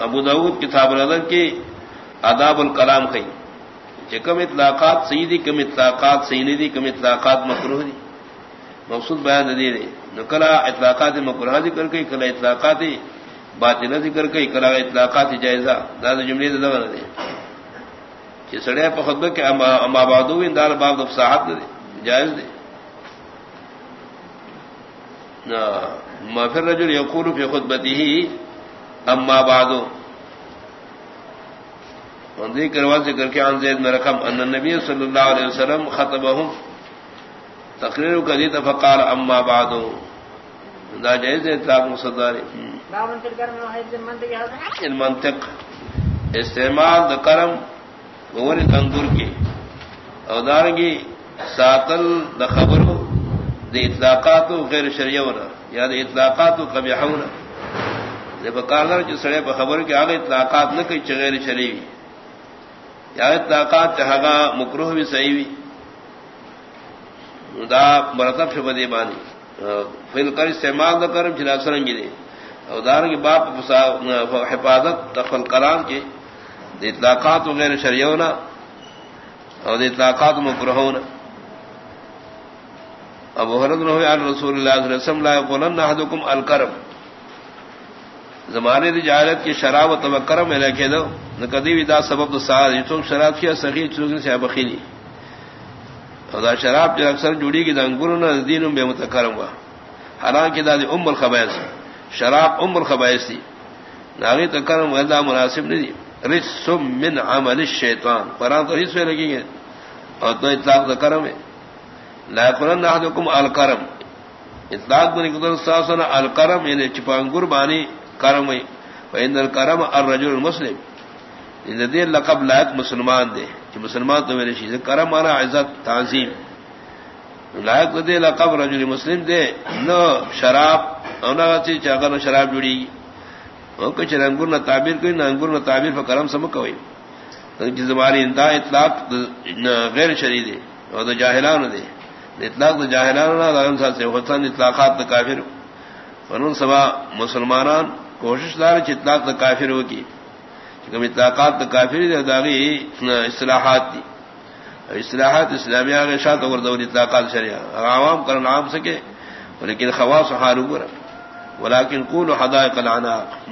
ابو داود کتاب الادب کی آداب الکلام کئی کہ کم اطلاقات سیدی کم اطلاقات سیدی دی، کم اطلاقات مکروہ دی۔ مقصود بیان دے دے نکلا اطلاقات مکروہ ذکر کئی، کلا اطلاقات باطنہ ذکر کئی، کلا اطلاقات جائزہ۔ دادا جملے دے دے۔ کہ سڑے پا خطبہ کہ اما بعدو اندار باب دفصاحت دے، جائز دے۔ ما پھر رجل یقول فی خطبتی ہی اما بعدو. ذکر ذکر کے عن زید میں رقم ان النبی صلی اللہ علیہ وسلم خطبهم تقریر کا دیتا فقال اما بعدو. دا جائز اطلاق مصداری المنطق. استعمال دا کرم غور تندور کی او ساتل دا خبرو دا اطلاقاتو غیر شریعونا یا دا اطلاقاتو قبیحونا بکار جو سڑے پہ خبر کے آگے اطلاقات نہ کئی چغیر چلی ہوئی یا اطلاقات چہگا مکروہ بھی صحیح ہوئی دا مرتب سے بدے بانی فل کر استعمال نہ کرم چلا سرنگی دے اور دار کے باپ حفاظت تخل کلام کے دے اطلاقات وغیرہ شریونا اور دے اطلاقات مکرہونا اب حرد رسول اللہ صلی اللہ علیہ وسلم لا يقولن احدكم الكرم زمانے دی جہالت کی شراب و تبکر میں لکھے دو۔ نہ کدی بھی دا سبب تو سال یہ شراب کیا سخی چلوگن سے بخیلی اور دا شراب جو اکثر جڑی کی دنگور نہ دین بے متکرم ہوا۔ حالانکہ دا دی ام الخبائز شراب ام الخبائز تھی ناغی تکرم ودا مناسب نہیں دی۔ رس من عمل الشیطان۔ قرآن تو اس میں لگیں گے۔ اور تو اطلاق تکرم ہے۔ لا قرآن احدکم الکرم۔ اطلاق بنی قدر ساسنا الکرم یعنی چپانگور بانی۔ کرم فإن الكرم الرجل المسلم. ان دے لقب لائق مسلمان دے کہ مسلمان تو میرے شیز کرم مانا عزت، تعظیم. لائق دے لقب رجل مسلم دے نو شراب، او نہ چی چاگر شراب جڑی او کچھ رنگور نہ تعبیر کوئی، نہ انگور نہ تعبیر پر کرم سم کوئی. کہ زمانی انتا اطلاق غیر شری دے، او تو جاہلان دے. اطلاق تو جاہلان نہ سے حسن اطلاقات کافر. فنون سبا مسلمانان کوشش دار اطلاق تو کافر ہو کی۔ کم اطلاقات تو کافر داغی اصلاحات دی۔ اصلاحات اسلامیہ کے شاط اور دور اطلاقات شریعہ عوام کرن عام سکے لیکن خواص حال اوپر ولیکن قول حدائق العناق۔